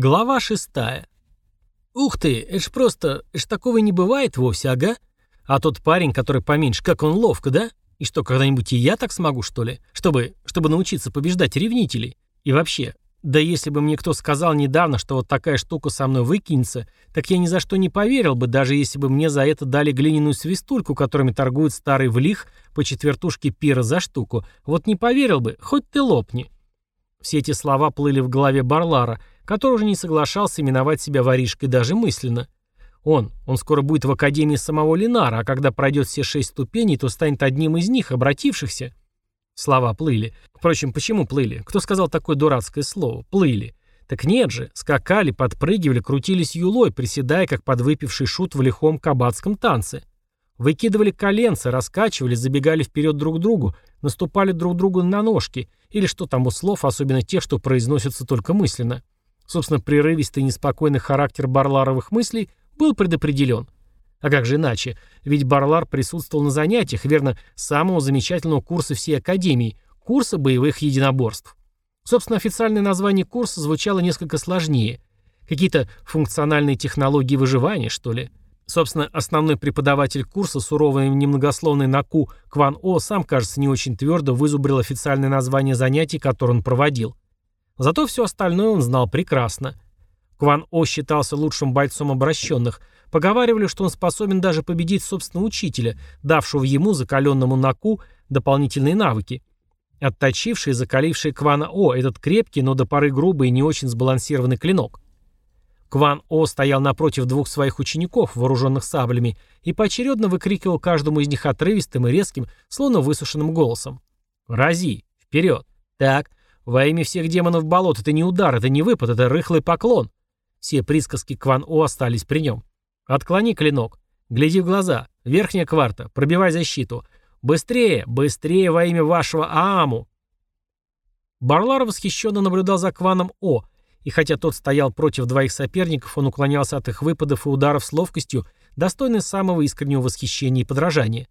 Глава шестая. «Ух ты, это ж просто, это ж такого не бывает вовсе, ага? А тот парень, который поменьше, как он ловко, да? И что, когда-нибудь и я так смогу, что ли? Чтобы, чтобы научиться побеждать ревнителей? И вообще, да если бы мне кто сказал недавно, что вот такая штука со мной выкинется, так я ни за что не поверил бы, даже если бы мне за это дали глиняную свистульку, которыми торгует старый влих по четвертушке пира за штуку. Вот не поверил бы, хоть ты лопни». Все эти слова плыли в голове Барлара, который уже не соглашался именовать себя воришкой даже мысленно. Он, он скоро будет в академии самого Ленара, а когда пройдет все шесть ступеней, то станет одним из них, обратившихся. Слова плыли. Впрочем, почему плыли? Кто сказал такое дурацкое слово? Плыли. Так нет же, скакали, подпрыгивали, крутились юлой, приседая, как подвыпивший шут в лихом кабацком танце. Выкидывали коленца, раскачивались, забегали вперед друг к другу, наступали друг другу на ножки, или что там у слов, особенно тех, что произносятся только мысленно. Собственно, прерывистый и неспокойный характер Барларовых мыслей был предопределен. А как же иначе? Ведь Барлар присутствовал на занятиях, верно, самого замечательного курса всей Академии, курса боевых единоборств. Собственно, официальное название курса звучало несколько сложнее. Какие-то функциональные технологии выживания, что ли? Собственно, основной преподаватель курса, суровый и немногословный Наку Кван О, сам, кажется, не очень твердо вызубрил официальное название занятий, которые он проводил. Зато все остальное он знал прекрасно. Кван О считался лучшим бойцом обращенных. Поговаривали, что он способен даже победить собственного учителя, давшего ему, закаленному Наку, дополнительные навыки. Отточивший и закаливший Квана О этот крепкий, но до поры грубый и не очень сбалансированный клинок. Кван О стоял напротив двух своих учеников, вооруженных саблями, и поочередно выкрикивал каждому из них отрывистым и резким, словно высушенным голосом. «Рази! Вперед! Так, во имя всех демонов болот, это не удар, это не выпад, это рыхлый поклон!» Все присказки Кван О остались при нем. «Отклони клинок! Гляди в глаза! Верхняя кварта! Пробивай защиту! Быстрее! Быстрее во имя вашего Ааму!» Барлар восхищенно наблюдал за Кваном О, и хотя тот стоял против двоих соперников, он уклонялся от их выпадов и ударов с ловкостью, достойной самого искреннего восхищения и подражания.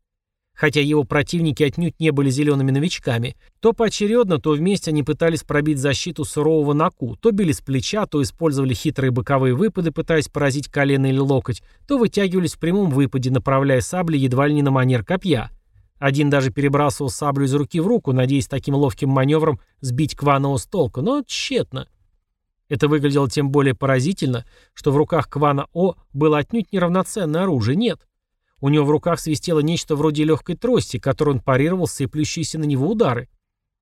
Хотя его противники отнюдь не были зелеными новичками, то поочередно, то вместе они пытались пробить защиту сурового Наку, то били с плеча, то использовали хитрые боковые выпады, пытаясь поразить колено или локоть, то вытягивались в прямом выпаде, направляя сабли едва ли не на манер копья. Один даже перебрасывал саблю из руки в руку, надеясь таким ловким маневром сбить Кванова с толку, но тщетно. Это выглядело тем более поразительно, что в руках Квана О было отнюдь неравноценное оружие, нет. У него в руках свистело нечто вроде легкой трости, которой он парировал сыплющиеся на него удары.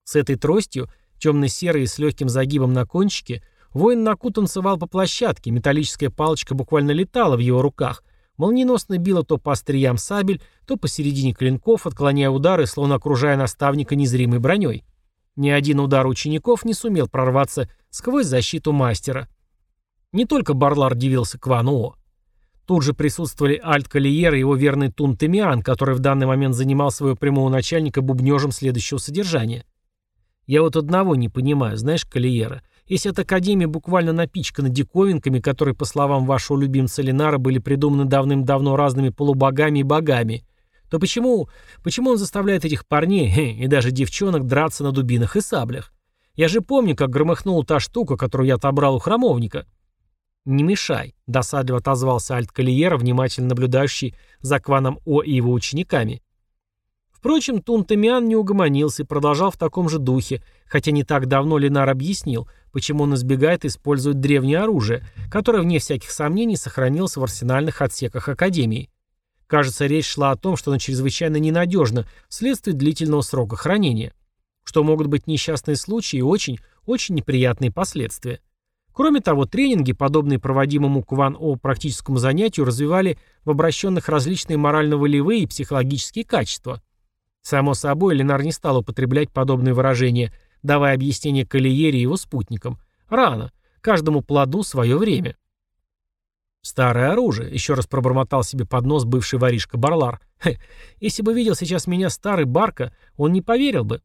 С этой тростью, темно-серой и с легким загибом на кончике, воин Наку танцевал по площадке, металлическая палочка буквально летала в его руках, молниеносно била то по остриям сабель, то посередине клинков, отклоняя удары, словно окружая наставника незримой броней. Ни один удар учеников не сумел прорваться сквозь защиту мастера. Не только Барлар дивился Квану Тут же присутствовали Альт Калиер и его верный Тун Темиан, который в данный момент занимал своего прямого начальника бубнежем следующего содержания. Я вот одного не понимаю, знаешь, Калиера. Если эта академия буквально напичкана диковинками, которые, по словам вашего любимца Ленара, были придуманы давным-давно разными полубогами и богами, то почему, почему он заставляет этих парней и даже девчонок драться на дубинах и саблях? Я же помню, как громыхнула та штука, которую я отобрал у храмовника. «Не мешай», — досадливо отозвался Альт Калиера, внимательно наблюдающий за Кваном О и его учениками. Впрочем, Тунтамиан не угомонился и продолжал в таком же духе, хотя не так давно Ленар объяснил, почему он избегает использовать древнее оружие, которое, вне всяких сомнений, сохранилось в арсенальных отсеках Академии. Кажется, речь шла о том, что оно чрезвычайно ненадежно вследствие длительного срока хранения, что могут быть несчастные случаи и очень, очень неприятные последствия. Кроме того, тренинги, подобные проводимому Кван-О практическому занятию, развивали в обращенных различные морально-волевые и психологические качества. Само собой, Ленар не стал употреблять подобные выражения, давая объяснение Калиере и его спутникам. Рано. Каждому плоду свое время. «Старое оружие», — еще раз пробормотал себе под нос бывший воришка Барлар. Если бы видел сейчас меня старый Барка, он не поверил бы.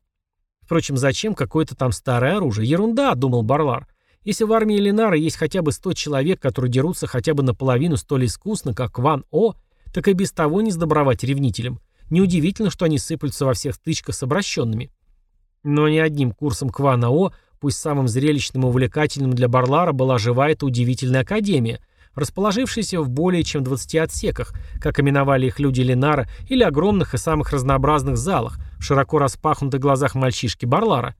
Впрочем, зачем какое-то там старое оружие? Ерунда, думал Барлар. Если в армии Ленара есть хотя бы сто человек, которые дерутся хотя бы наполовину столь искусно, как Ван О, так и без того не сдобровать ревнителям. Неудивительно, что они сыплются во всех стычках с обращенными. Но ни одним курсом Квана О пусть самым зрелищным и увлекательным для Барлара была жива эта удивительная академия, расположившаяся в более чем 20 отсеках, как именовали их люди Ленара, или огромных и самых разнообразных залах, в широко распахнутых глазах мальчишки Барлара.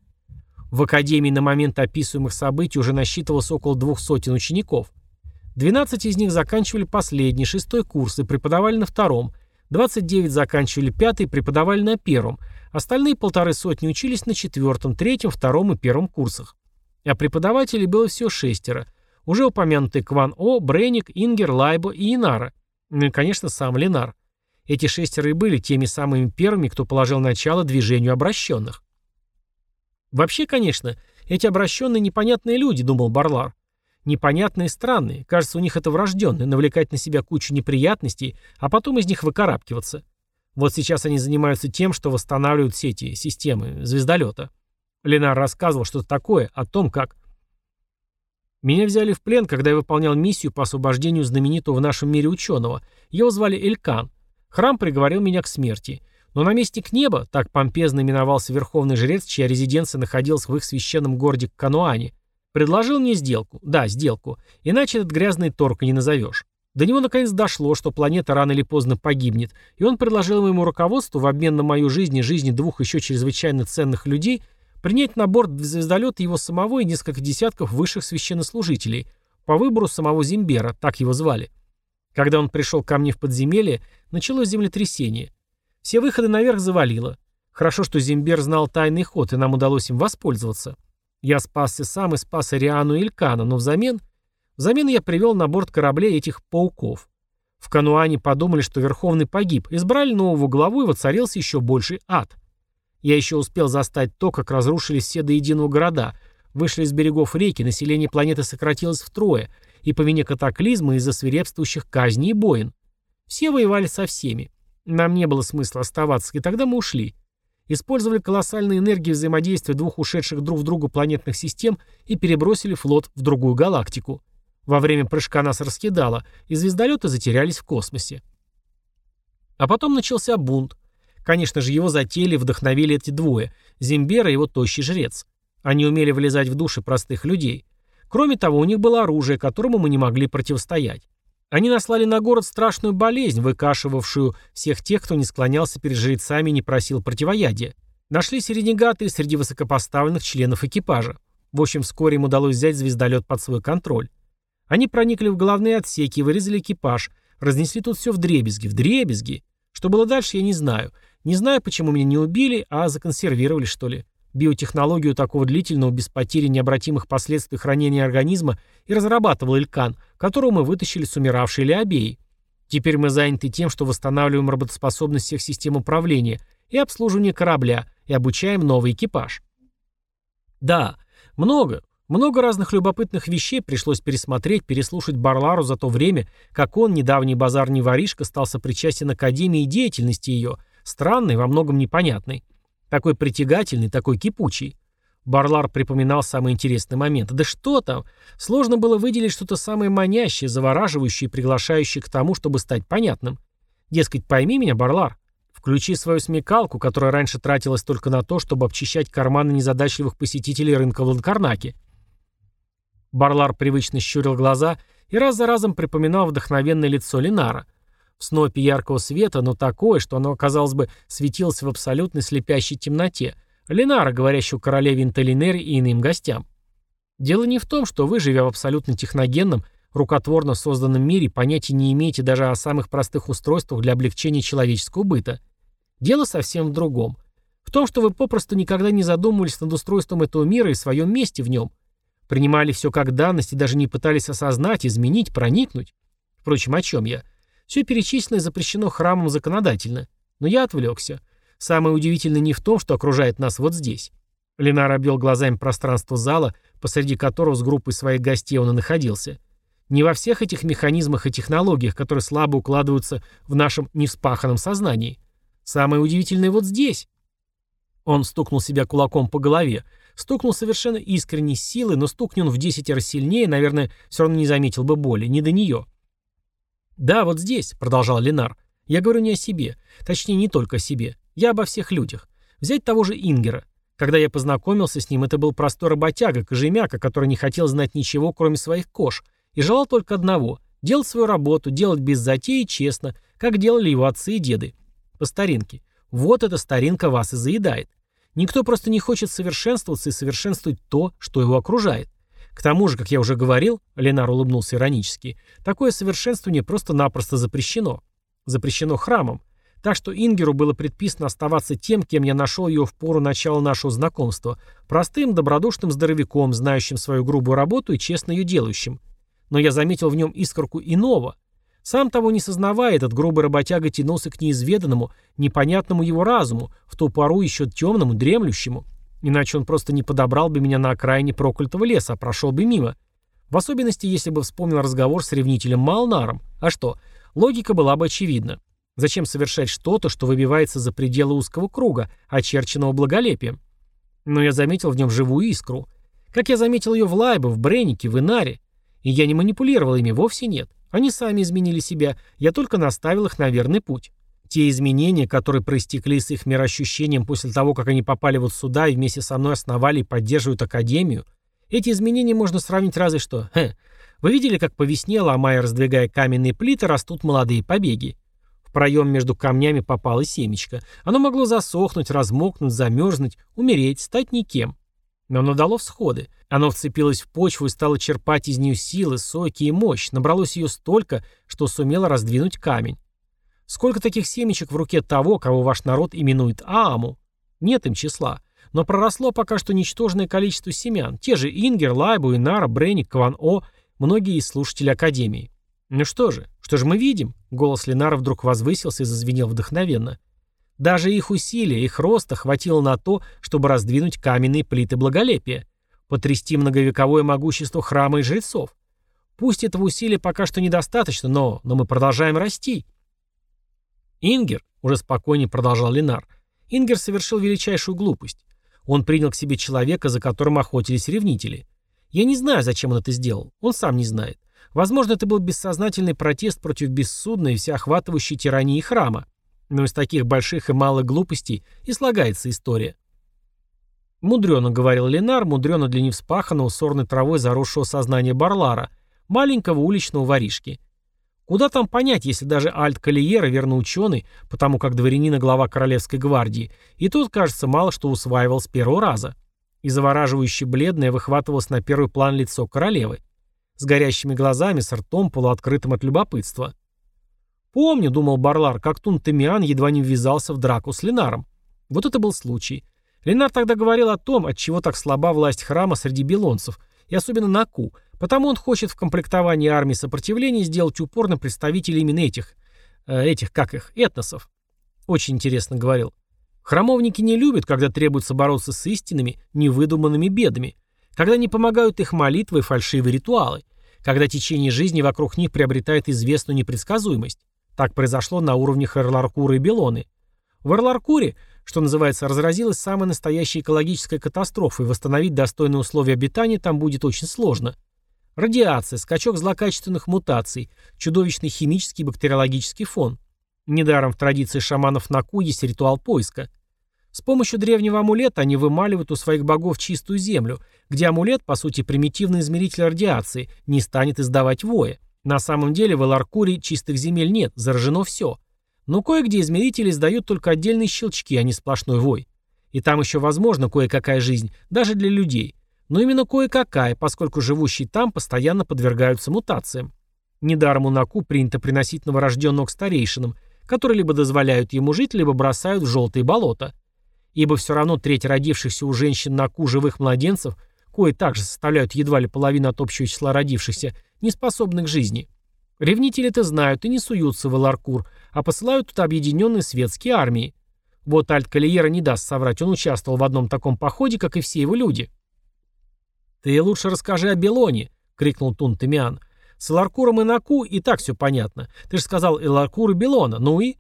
В академии на момент описываемых событий уже насчитывалось около двух сотен учеников. 12 из них заканчивали последний, шестой курс и преподавали на втором, 29 заканчивали пятый и преподавали на первом, остальные полторы сотни учились на четвертом, третьем, втором и первом курсах. А преподавателей было всего шестеро – уже упомянутый Кван О, Брейник, Ингер, Лайбо и Инара. Ну и, конечно, сам Ленар. Эти шестеро и были теми самыми первыми, кто положил начало движению обращенных. Вообще, конечно, эти обращенные непонятные люди, думал Барлар. Непонятные и странные. Кажется, у них это врожденное, навлекать на себя кучу неприятностей, а потом из них выкарабкиваться. Вот сейчас они занимаются тем, что восстанавливают все эти системы звездолета. Ленар рассказывал что-то такое о том, как меня взяли в плен, когда я выполнял миссию по освобождению знаменитого в нашем мире ученого. Его звали Элькан. Храм приговорил меня к смерти. Но наместник неба, так помпезно именовался верховный жрец, чья резиденция находилась в их священном городе Кануане, предложил мне сделку. Да, сделку. Иначе этот грязный торг не назовешь. До него наконец дошло, что планета рано или поздно погибнет, и он предложил моему руководству в обмен на мою жизнь и жизни двух еще чрезвычайно ценных людей – Принять на борт звездолета его самого и несколько десятков высших священнослужителей, по выбору самого Зимбера, так его звали. Когда он пришел ко мне в подземелье, началось землетрясение. Все выходы наверх завалило. Хорошо, что Зимбер знал тайный ход, и нам удалось им воспользоваться. Я спасся сам и спас Ариану и Илькана, но взамен... Взамен я привел на борт кораблей этих пауков. В Кануане подумали, что Верховный погиб, избрали нового главу и воцарился еще больший ад. Я еще успел застать то, как разрушились все до единого города, вышли из берегов реки, население планеты сократилось втрое, и по вине катаклизма из-за свирепствующих казней и боин. Все воевали со всеми. Нам не было смысла оставаться, и тогда мы ушли. Использовали колоссальные энергии взаимодействия двух ушедших друг в другу планетных систем и перебросили флот в другую галактику. Во время прыжка нас раскидало, и звездолеты затерялись в космосе. А потом начался бунт. Конечно же, его затеяли и вдохновили эти двое – Зимбер и его тощий жрец. Они умели влезать в души простых людей. Кроме того, у них было оружие, которому мы не могли противостоять. Они наслали на город страшную болезнь, выкашивавшую всех тех, кто не склонялся перед жрецами и не просил противоядия. Нашлись ренегаты среди высокопоставленных членов экипажа. В общем, вскоре им удалось взять звездолет под свой контроль. Они проникли в головные отсеки, вырезали экипаж, разнесли тут все в дребезги, в дребезги. Что было дальше, я не знаю. Не знаю, почему меня не убили, а законсервировали, что ли. Биотехнологию такого длительного, без потери необратимых последствий хранения организма и разрабатывал Илькан, которого мы вытащили с умиравшей Леобеи. Теперь мы заняты тем, что восстанавливаем работоспособность всех систем управления и обслуживания корабля и обучаем новый экипаж. Да, много, много разных любопытных вещей пришлось пересмотреть, переслушать Барлару за то время, как он, недавний базарный воришка, стал сопричастен Академии деятельности ее – Странный, во многом непонятный. Такой притягательный, такой кипучий. Барлар припоминал самые интересные моменты. Да что там? Сложно было выделить что-то самое манящее, завораживающее и приглашающее к тому, чтобы стать понятным. Дескать, пойми меня, Барлар. Включи свою смекалку, которая раньше тратилась только на то, чтобы обчищать карманы незадачливых посетителей рынка в Ланкарнаке. Барлар привычно щурил глаза и раз за разом припоминал вдохновенное лицо Ленара – в снопе яркого света, но такое, что оно, казалось бы, светилось в абсолютной слепящей темноте. Ленара, говорящего королеве Интелинере и иным гостям. Дело не в том, что вы, живя в абсолютно техногенном, рукотворно созданном мире, понятия не имеете даже о самых простых устройствах для облегчения человеческого быта. Дело совсем в другом. В том, что вы попросту никогда не задумывались над устройством этого мира и своем месте в нем. Принимали все как данность и даже не пытались осознать, изменить, проникнуть. Впрочем, о чем я? Все перечисленное запрещено храмом законодательно. Но я отвлекся. Самое удивительное не в том, что окружает нас вот здесь. Ленар обвел глазами пространство зала, посреди которого с группой своих гостей он и находился. Не во всех этих механизмах и технологиях, которые слабо укладываются в нашем невспаханном сознании. Самое удивительное вот здесь. Он стукнул себя кулаком по голове. Стукнул совершенно искренней силой, но стукнул он в десять раз сильнее, наверное, все равно не заметил бы боли, не до нее. «Да, вот здесь», — продолжал Ленар. «Я говорю не о себе. Точнее, не только о себе. Я обо всех людях. Взять того же Ингера. Когда я познакомился с ним, это был простой работяга, кожемяка, который не хотел знать ничего, кроме своих кож, и желал только одного – делать свою работу, делать без затеи честно, как делали его отцы и деды. По старинке. Вот эта старинка вас и заедает. Никто просто не хочет совершенствоваться и совершенствовать то, что его окружает. К тому же, как я уже говорил, Ленар улыбнулся иронически, такое совершенствование просто-напросто запрещено. Запрещено храмом. Так что Ингеру было предписано оставаться тем, кем я нашел ее в пору начала нашего знакомства, простым, добродушным здоровяком, знающим свою грубую работу и честно ее делающим. Но я заметил в нем искорку иного. Сам того не сознавая, этот грубый работяга тянулся к неизведанному, непонятному его разуму, в ту пору еще темному, дремлющему. Иначе он просто не подобрал бы меня на окраине проклятого леса, а прошел бы мимо. В особенности, если бы вспомнил разговор с ревнителем Малнаром. А что? Логика была бы очевидна. Зачем совершать что-то, что выбивается за пределы узкого круга, очерченного благолепием? Но я заметил в нем живую искру. Как я заметил ее в Лайбе, в Бреннике, в Инаре. И я не манипулировал ими, вовсе нет. Они сами изменили себя, я только наставил их на верный путь. Те изменения, которые проистекли с их мироощущением после того, как они попали вот сюда и вместе со мной основали и поддерживают Академию, эти изменения можно сравнить разве что. Хе. Вы видели, как по весне, ломая раздвигая каменные плиты, растут молодые побеги? В проем между камнями попало семечко. Оно могло засохнуть, размокнуть, замерзнуть, умереть, стать никем. Но оно дало всходы. Оно вцепилось в почву и стало черпать из нее силы, соки и мощь. Набралось ее столько, что сумело раздвинуть камень. Сколько таких семечек в руке того, кого ваш народ именует Ааму? Нет им числа. Но проросло пока что ничтожное количество семян. Те же Ингер, Лайбу, Инара, Бренник, Кван-О, многие из слушателей Академии. Ну что же, что же мы видим? Голос Ленара вдруг возвысился и зазвенел вдохновенно. Даже их усилия, их роста хватило на то, чтобы раздвинуть каменные плиты благолепия, потрясти многовековое могущество храма и жрецов. Пусть этого усилия пока что недостаточно, но, но мы продолжаем расти. Ингер, уже спокойнее продолжал Ленар, Ингер совершил величайшую глупость. Он принял к себе человека, за которым охотились ревнители. Я не знаю, зачем он это сделал. Он сам не знает. Возможно, это был бессознательный протест против бессудной и всеохватывающей тирании храма. Но из таких больших и малых глупостей и слагается история. Мудрено, говорил Ленар, мудрено для невспаханного сорной травой заросшего сознания Барлара, маленького уличного воришки. Куда там понять, если даже Альт Калиера, верно ученый, потому как дворянина глава Королевской гвардии, и тут, кажется, мало что усваивал с первого раза. И завораживающе бледное выхватывалось на первый план лицо королевы с горящими глазами, с ртом, полуоткрытым от любопытства. «Помню», — думал Барлар, как Тунтемиан едва не ввязался в драку с Ленаром. Вот это был случай. Ленар тогда говорил о том, от чего так слаба власть храма среди белонцев, и особенно на Ку, потому он хочет в комплектовании армии сопротивления сделать упор на представителей именно этих, э, этих, как их, этносов. Очень интересно говорил. Храмовники не любят, когда требуется бороться с истинными, невыдуманными бедами, когда не помогают их молитвы и фальшивые ритуалы когда течение жизни вокруг них приобретает известную непредсказуемость. Так произошло на уровнях Эрларкура и Белоны. В Эрларкуре, что называется, разразилась самая настоящая экологическая катастрофа, и восстановить достойные условия обитания там будет очень сложно. Радиация, скачок злокачественных мутаций, чудовищный химический и бактериологический фон. Недаром в традиции шаманов Наку есть ритуал поиска – с помощью древнего амулета они вымаливают у своих богов чистую землю, где амулет, по сути, примитивный измеритель радиации, не станет издавать воя. На самом деле в Эларкуре чистых земель нет, заражено все. Но кое-где измерители издают только отдельные щелчки, а не сплошной вой. И там еще возможна кое-какая жизнь, даже для людей. Но именно кое-какая, поскольку живущие там постоянно подвергаются мутациям. Недаром у Наку принято приносить новорожденного к старейшинам, которые либо дозволяют ему жить, либо бросают в желтые болота ибо все равно треть родившихся у женщин на ку живых младенцев, кои также составляют едва ли половину от общего числа родившихся, не способны к жизни. Ревнители это знают и не суются в Эларкур, а посылают туда объединенные светские армии. Вот Альт Калиера не даст соврать, он участвовал в одном таком походе, как и все его люди. «Ты лучше расскажи о Белоне», — крикнул Тунтемиан. «С Эларкуром и Наку и так все понятно. Ты же сказал Эларкур и Белона, ну и...»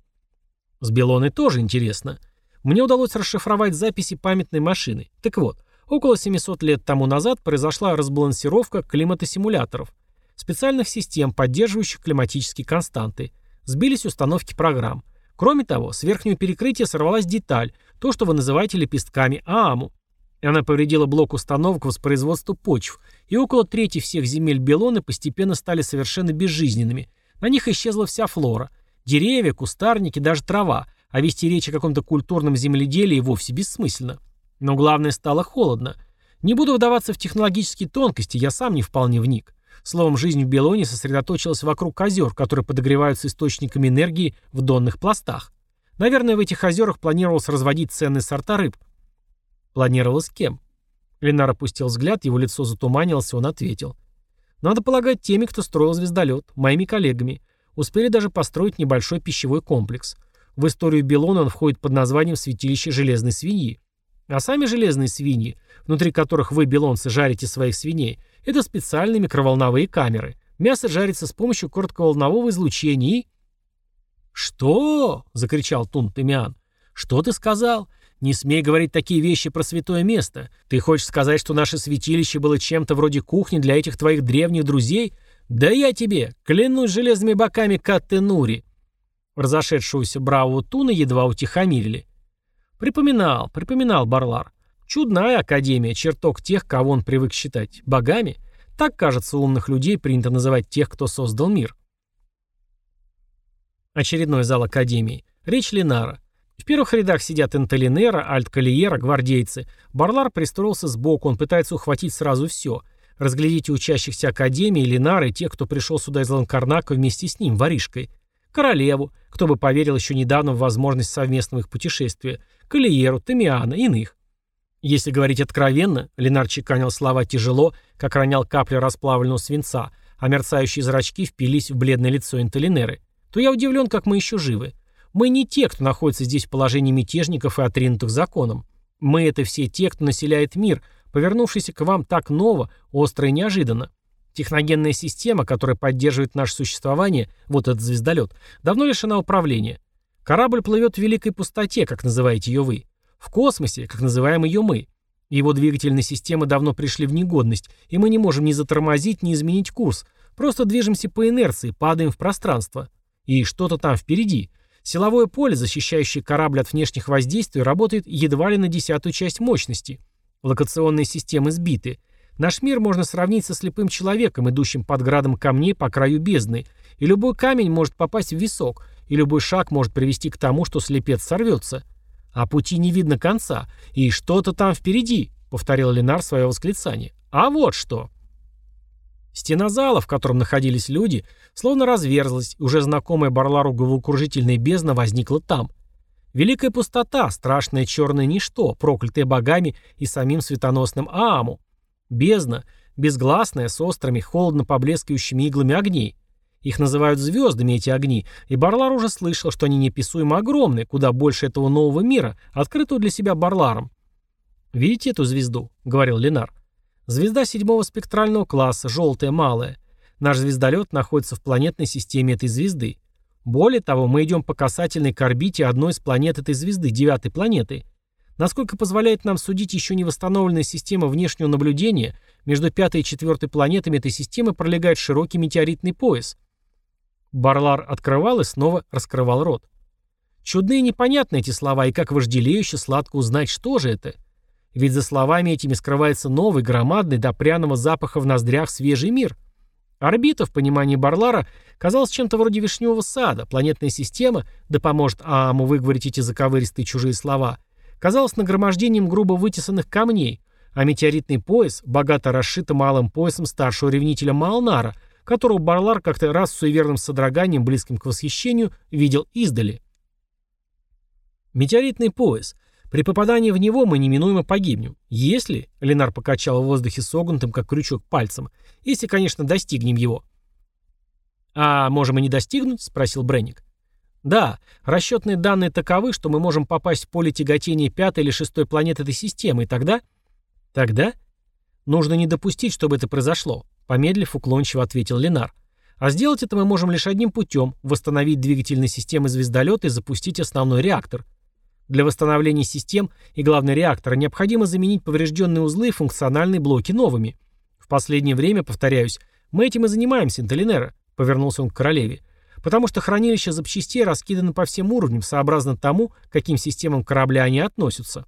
«С Белоной тоже интересно. Мне удалось расшифровать записи памятной машины. Так вот, около 700 лет тому назад произошла разбалансировка климатосимуляторов, специальных систем, поддерживающих климатические константы. Сбились установки программ. Кроме того, с верхнего перекрытия сорвалась деталь, то, что вы называете лепестками ААМу. Она повредила блок установок воспроизводства почв, и около трети всех земель Белоны постепенно стали совершенно безжизненными. На них исчезла вся флора. Деревья, кустарники, даже трава, а вести речь о каком-то культурном земледелии вовсе бессмысленно. Но главное, стало холодно. Не буду вдаваться в технологические тонкости, я сам не вполне вник. Словом, жизнь в Белоне сосредоточилась вокруг озер, которые подогреваются источниками энергии в донных пластах. Наверное, в этих озерах планировалось разводить ценные сорта рыб. Планировалось кем? Ленар опустил взгляд, его лицо затуманилось, и он ответил. Надо полагать теми, кто строил звездолет, моими коллегами. Успели даже построить небольшой пищевой комплекс. В историю Белона он входит под названием «Святилище железной свиньи». А сами железные свиньи, внутри которых вы, белонцы, жарите своих свиней, это специальные микроволновые камеры. Мясо жарится с помощью коротковолнового излучения и... «Что?» — закричал Тун Тымиан. «Что ты сказал? Не смей говорить такие вещи про святое место. Ты хочешь сказать, что наше святилище было чем-то вроде кухни для этих твоих древних друзей? Да я тебе, клянусь железными боками Каттенури!» Разошедшегося бравого Туна едва утихомирили. Припоминал, припоминал Барлар. Чудная академия, чертог тех, кого он привык считать богами. Так, кажется, умных людей принято называть тех, кто создал мир. Очередной зал академии. Речь Ленара. В первых рядах сидят Интелинера, Альт-Калиера, гвардейцы. Барлар пристроился сбоку, он пытается ухватить сразу все. Разглядите учащихся Академии, Ленара и тех, кто пришел сюда из Ланкарнака вместе с ним, воришкой. Королеву, кто бы поверил еще недавно в возможность совместного их путешествия, Калиеру, Тамиана, иных. Если говорить откровенно, Ленар чеканил слова тяжело, как ронял капли расплавленного свинца, а мерцающие зрачки впились в бледное лицо Интелинеры, то я удивлен, как мы еще живы. Мы не те, кто находится здесь в положении мятежников и отринутых законом. Мы — это все те, кто населяет мир, повернувшийся к вам так ново, остро и неожиданно. Техногенная система, которая поддерживает наше существование, вот этот звездолет, давно лишена управления. Корабль плывет в великой пустоте, как называете ее вы. В космосе, как называем ее мы. Его двигательные системы давно пришли в негодность, и мы не можем ни затормозить, ни изменить курс. Просто движемся по инерции, падаем в пространство. И что-то там впереди. Силовое поле, защищающее корабль от внешних воздействий, работает едва ли на десятую часть мощности. Локационные системы сбиты. Наш мир можно сравнить со слепым человеком, идущим под градом камней по краю бездны, и любой камень может попасть в висок, и любой шаг может привести к тому, что слепец сорвется. А пути не видно конца, и что-то там впереди, повторил Ленар свое восклицание. А вот что. Стена зала, в котором находились люди, словно разверзлась, и уже знакомая Барлару головокружительная бездна возникла там. Великая пустота, страшное черное ничто, проклятое богами и самим светоносным Ааму. Бездна, безгласная, с острыми, холодно поблескивающими иглами огней. Их называют звездами, эти огни, и Барлар уже слышал, что они неписуемо огромны, куда больше этого нового мира, открытого для себя Барларом. «Видите эту звезду?» — говорил Ленар. Звезда седьмого спектрального класса, желтая, малая. Наш звездолет находится в планетной системе этой звезды. Более того, мы идем по касательной к орбите одной из планет этой звезды, девятой планеты. Насколько позволяет нам судить еще не восстановленная система внешнего наблюдения, между пятой и четвертой планетами этой системы пролегает широкий метеоритный пояс. Барлар открывал и снова раскрывал рот. Чудные и непонятны эти слова, и как вожделеюще сладко узнать, что же это – ведь за словами этими скрывается новый, громадный, до пряного запаха в ноздрях свежий мир. Орбита, в понимании Барлара, казалась чем-то вроде вишневого сада, планетная система, да поможет Ааму выговорить эти заковыристые чужие слова, казалась нагромождением грубо вытесанных камней, а метеоритный пояс богато расшит малым поясом старшего ревнителя Малнара, которого Барлар как-то раз с суеверным содроганием, близким к восхищению, видел издали. Метеоритный пояс — при попадании в него мы неминуемо погибнем. Если, Ленар покачал в воздухе согнутым, как крючок, пальцем, если, конечно, достигнем его. А можем и не достигнуть? Спросил Бренник. Да, расчетные данные таковы, что мы можем попасть в поле тяготения пятой или шестой планеты этой системы, и тогда... Тогда? Нужно не допустить, чтобы это произошло, помедлив уклончиво ответил Ленар. А сделать это мы можем лишь одним путем – восстановить двигательные системы звездолета и запустить основной реактор – для восстановления систем и, главный реактора необходимо заменить поврежденные узлы и функциональные блоки новыми. В последнее время, повторяюсь, мы этим и занимаемся, Интелинера, повернулся он к королеве, потому что хранилища запчастей раскиданы по всем уровням, сообразно тому, каким системам корабля они относятся.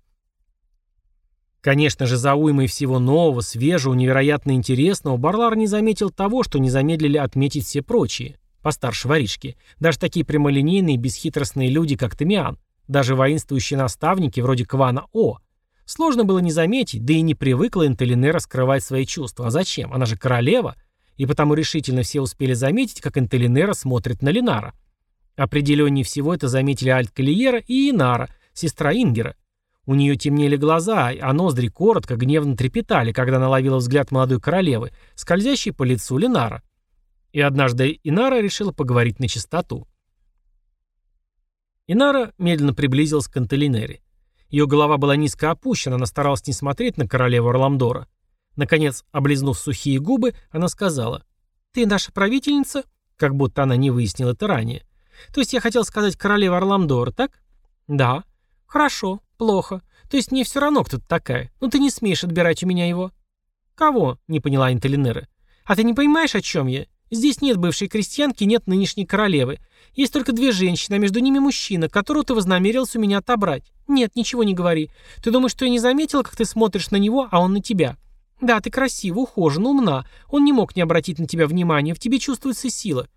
Конечно же, за уймой всего нового, свежего, невероятно интересного, Барлар не заметил того, что не замедлили отметить все прочие, постарше воришки, даже такие прямолинейные бесхитростные люди, как Тамиан, даже воинствующие наставники вроде Квана О. Сложно было не заметить, да и не привыкла Интелинера скрывать свои чувства. А зачем? Она же королева. И потому решительно все успели заметить, как Интелинера смотрит на Линара. Определеннее всего это заметили Альт Калиера и Инара, сестра Ингера. У нее темнели глаза, а ноздри коротко, гневно трепетали, когда она ловила взгляд молодой королевы, скользящей по лицу Ленара. И однажды Инара решила поговорить на чистоту. Инара медленно приблизилась к Антелинере. Ее голова была низко опущена, она старалась не смотреть на королеву Орламдора. Наконец, облизнув сухие губы, она сказала, «Ты наша правительница?» Как будто она не выяснила это ранее. «То есть я хотел сказать королева Орламдора, так?» «Да». «Хорошо. Плохо. То есть мне все равно, кто ты такая. Но ты не смеешь отбирать у меня его». «Кого?» — не поняла Интелинера. «А ты не понимаешь, о чем я? Здесь нет бывшей крестьянки, нет нынешней королевы. Есть только две женщины, а между ними мужчина, которого ты вознамерился у меня отобрать. Нет, ничего не говори. Ты думаешь, что я не заметила, как ты смотришь на него, а он на тебя? Да, ты красива, ухожена, умна. Он не мог не обратить на тебя внимания, в тебе чувствуется сила».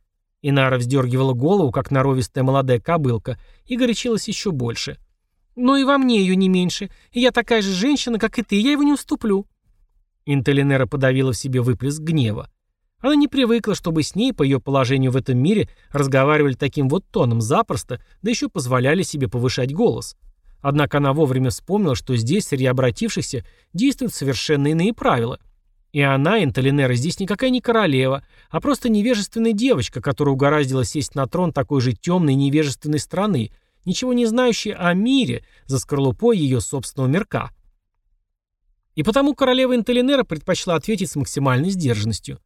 Инара вздергивала голову, как норовистая молодая кобылка, и горячилась еще больше. Но и во мне ее не меньше. И я такая же женщина, как и ты, я его не уступлю». Интелинера подавила в себе выплеск гнева. Она не привыкла, чтобы с ней, по ее положению в этом мире, разговаривали таким вот тоном запросто, да еще позволяли себе повышать голос. Однако она вовремя вспомнила, что здесь, среди обратившихся, действуют совершенно иные правила. И она, Интелинера, здесь никакая не королева, а просто невежественная девочка, которая угораздила сесть на трон такой же темной невежественной страны, ничего не знающий о мире, за скорлупой ее собственного мирка. И потому королева Интелинера предпочла ответить с максимальной сдержанностью.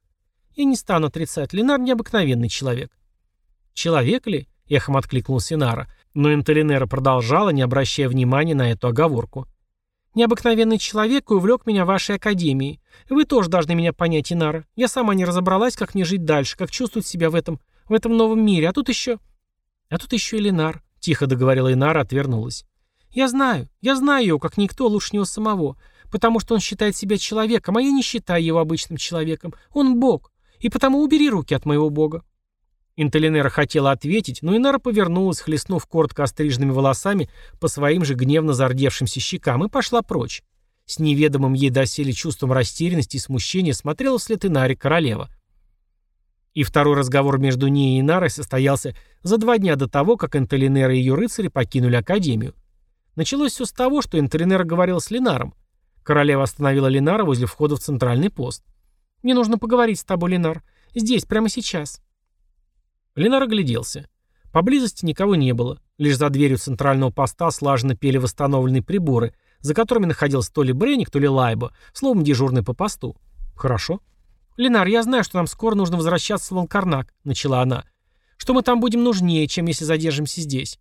«Я не стану отрицать, Ленар необыкновенный человек». «Человек ли?» — эхом откликнулся Инара, но Интелинера продолжала, не обращая внимания на эту оговорку. «Необыкновенный человек увлек меня вашей академией. Вы тоже должны меня понять, Инара. Я сама не разобралась, как мне жить дальше, как чувствовать себя в этом, в этом новом мире. А тут еще... А тут еще и. Тихо договорила Инара, отвернулась. «Я знаю, я знаю его, как никто, лучше него самого, потому что он считает себя человеком, а я не считаю его обычным человеком. Он бог, и потому убери руки от моего бога». Интелинера хотела ответить, но Инара повернулась, хлестнув коротко остриженными волосами по своим же гневно зардевшимся щекам, и пошла прочь. С неведомым ей доселе чувством растерянности и смущения смотрела вслед Инаре королева. И второй разговор между ней и Инарой состоялся за два дня до того, как Энтелинера и ее рыцари покинули Академию. Началось все с того, что Энтелинера говорил с Линаром. Королева остановила Линара возле входа в центральный пост. «Мне нужно поговорить с тобой, Линар. Здесь, прямо сейчас». Линар огляделся. Поблизости никого не было. Лишь за дверью центрального поста слаженно пели восстановленные приборы, за которыми находился то ли Бренник, то ли Лайба, словом, дежурный по посту. «Хорошо», «Ленар, я знаю, что нам скоро нужно возвращаться в Волкарнак», — начала она. «Что мы там будем нужнее, чем если задержимся здесь».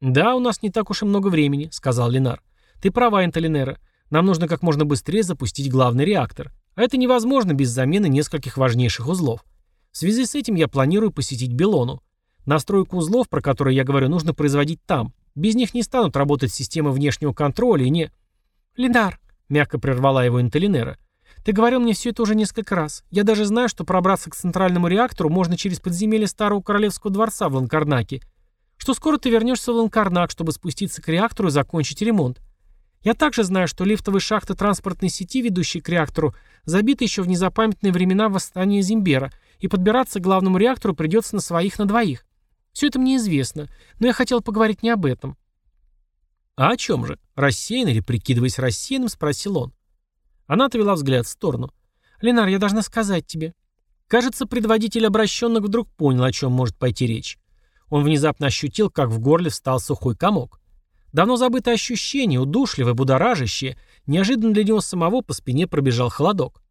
«Да, у нас не так уж и много времени», — сказал Ленар. «Ты права, Энтелинера. Нам нужно как можно быстрее запустить главный реактор. А это невозможно без замены нескольких важнейших узлов. В связи с этим я планирую посетить Белону. Настройку узлов, про которые я говорю, нужно производить там. Без них не станут работать системы внешнего контроля и не...» «Ленар», — мягко прервала его Интелинера, — ты говорил мне все это уже несколько раз. Я даже знаю, что пробраться к центральному реактору можно через подземелье Старого Королевского дворца в Ланкарнаке. Что скоро ты вернешься в Ланкарнак, чтобы спуститься к реактору и закончить ремонт. Я также знаю, что лифтовые шахты транспортной сети, ведущие к реактору, забиты еще в незапамятные времена восстания Зимбера, и подбираться к главному реактору придется на своих на двоих. Все это мне известно, но я хотел поговорить не об этом. «А о чем же?» Рассеянно или прикидываясь рассеянным, спросил он. Она отвела взгляд в сторону. «Ленар, я должна сказать тебе». Кажется, предводитель обращенных вдруг понял, о чем может пойти речь. Он внезапно ощутил, как в горле встал сухой комок. Давно забытое ощущение, удушливое, будоражащее, неожиданно для него самого по спине пробежал холодок.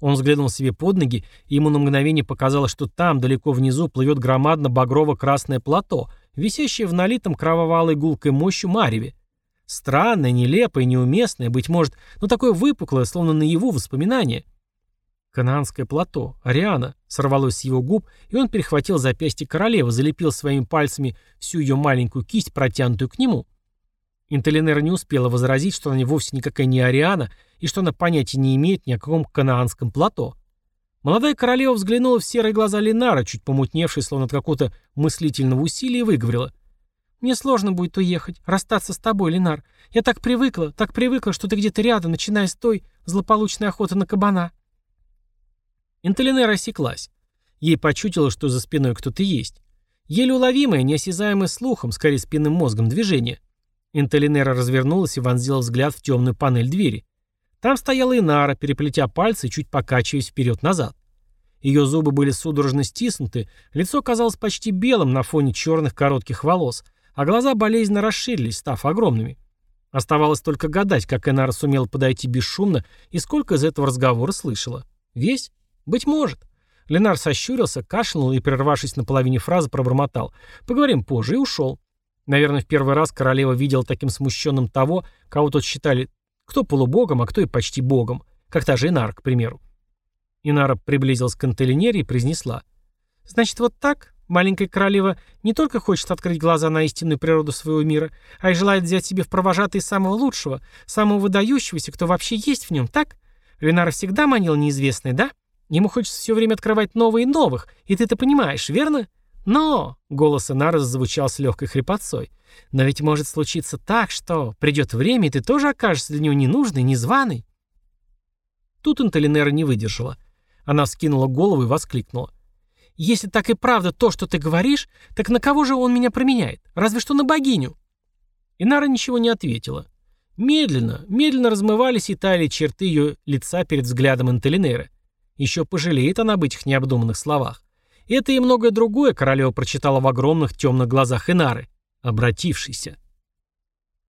Он взглянул себе под ноги, и ему на мгновение показалось, что там, далеко внизу, плывет громадно багрово-красное плато, висящее в налитом кроваво-алой гулкой мощью мареве. Странное, нелепое, неуместное, быть может, но такое выпуклое, словно наяву воспоминание. Кананское плато, Ариана, сорвалось с его губ, и он перехватил запястье королевы, залепил своими пальцами всю ее маленькую кисть, протянутую к нему. Интелинера не успела возразить, что она вовсе никакая не Ариана и что она понятия не имеет ни о каком канаанском плато. Молодая королева взглянула в серые глаза Ленара, чуть помутневшие, словно от какого-то мыслительного усилия, и выговорила. «Мне сложно будет уехать, расстаться с тобой, Ленар. Я так привыкла, так привыкла, что ты где-то рядом, начиная с той злополучной охоты на кабана». Интелинера осеклась. Ей почутило, что за спиной кто-то есть. Еле уловимое, неосязаемое слухом, скорее спинным мозгом движение. Интелинера развернулась и вонзила взгляд в темную панель двери. Там стояла Инара, переплетя пальцы, чуть покачиваясь вперед-назад. Ее зубы были судорожно стиснуты, лицо казалось почти белым на фоне черных коротких волос, а глаза болезненно расширились, став огромными. Оставалось только гадать, как Инара сумела подойти бесшумно и сколько из этого разговора слышала. Весь? Быть может. Ленар сощурился, кашлянул и, прервавшись на половине фразы, пробормотал. «Поговорим позже» и ушел. Наверное, в первый раз королева видела таким смущенным того, кого тут считали кто полубогом, а кто и почти богом. Как та же Инара, к примеру. Инара приблизилась к Антелинере и произнесла. «Значит, вот так? Маленькая королева не только хочет открыть глаза на истинную природу своего мира, а и желает взять себе в провожатые самого лучшего, самого выдающегося, кто вообще есть в нем, так? Ленара всегда манил неизвестный, да? Ему хочется все время открывать новые и новых, и ты это понимаешь, верно? Но...» — голос Инара зазвучал с легкой хрипотцой — но ведь может случиться так, что придет время, и ты тоже окажешься для него ненужный, незваный. Тут Интелинера не выдержала. Она вскинула голову и воскликнула. «Если так и правда то, что ты говоришь, так на кого же он меня променяет? Разве что на богиню?» Инара ничего не ответила. Медленно, медленно размывались и таяли черты ее лица перед взглядом Интелинеры. Еще пожалеет она об этих необдуманных словах. Это и многое другое королева прочитала в огромных темных глазах Инары обратившийся.